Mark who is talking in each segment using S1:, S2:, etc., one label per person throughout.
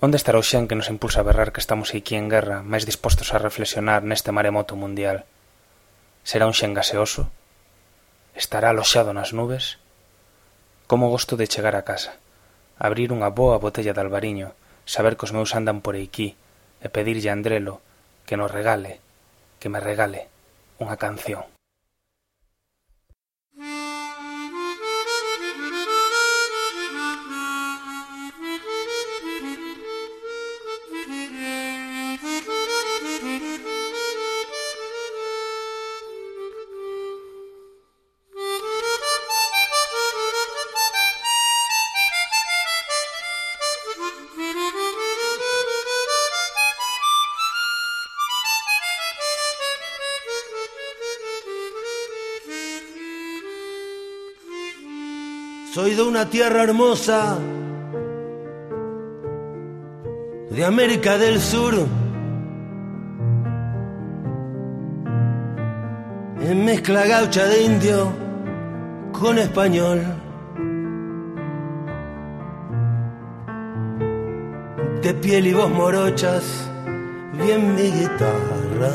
S1: Onde estará o xen que nos impulsa a berrar que estamos aquí en guerra, máis dispostos a reflexionar neste maremoto mundial? Será un xen gaseoso? Estará aloxado nas nubes? Como gosto de chegar a casa, abrir unha boa botella de albariño, saber que os meus andan por aquí e pedirlle a Andrelo que nos regale, que me regale, unha canción.
S2: Soy de una tierra hermosa, de América del Sur. En mezcla gaucha de indio con español. De piel y voz morochas, bien mi guitarra.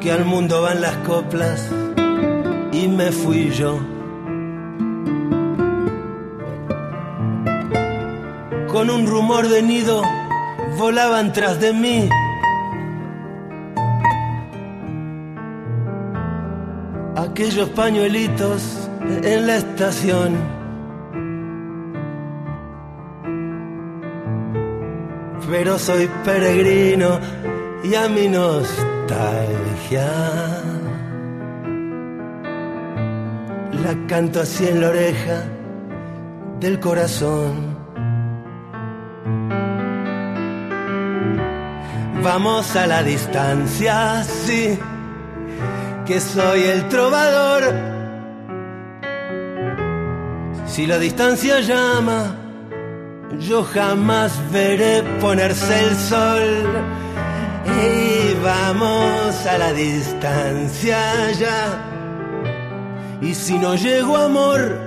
S2: Que al mundo van las coplas y me fui yo. Con un rumor de nido volaban tras de mí. Aquellos pañuelitos en la estación. Pero soy peregrino y a mi nostalgia la canto así en la oreja del corazón. Vamos a la distancia, sí, que soy el trovador. Si la distancia llama, yo jamás veré ponerse el sol. Y vamos a la distancia ya y si no llego amor,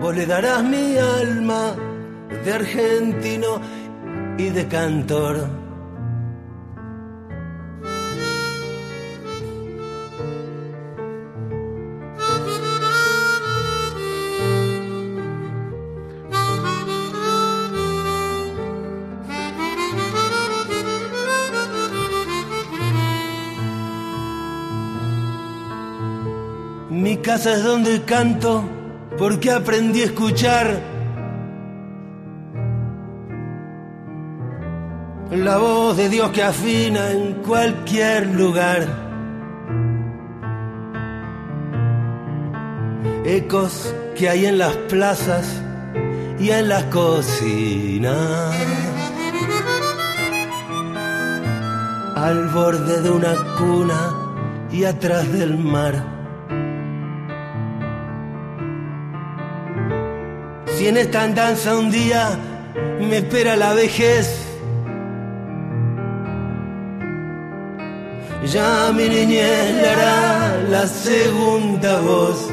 S2: vos le darás mi alma de argentino y de cantor. Mi casa es donde canto porque aprendí a escuchar la voz de Dios que afina en cualquier lugar. Ecos que hay en las plazas y en las cocinas. Al borde de una cuna y atrás del mar. Si en esta andanza un día me espera la vejez, ya mi niñez le hará la segunda voz.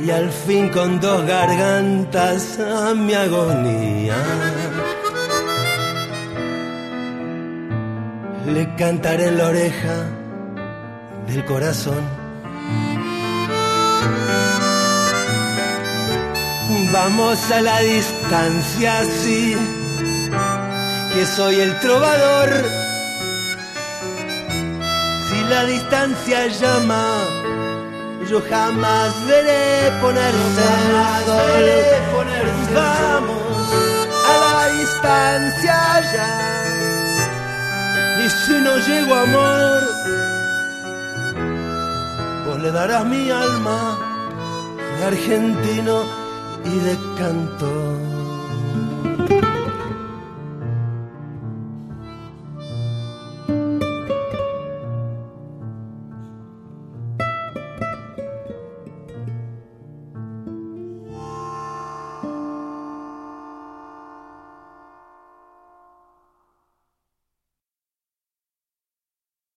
S2: Y al fin con dos gargantas a mi agonía le cantaré en la oreja del corazón. Vamos a la distancia, sí, que soy el trovador. Si la distancia llama, yo jamás veré ponerse sol. Vamos a la distancia ya. Y si no llego amor, vos le darás mi alma de argentino y de canto.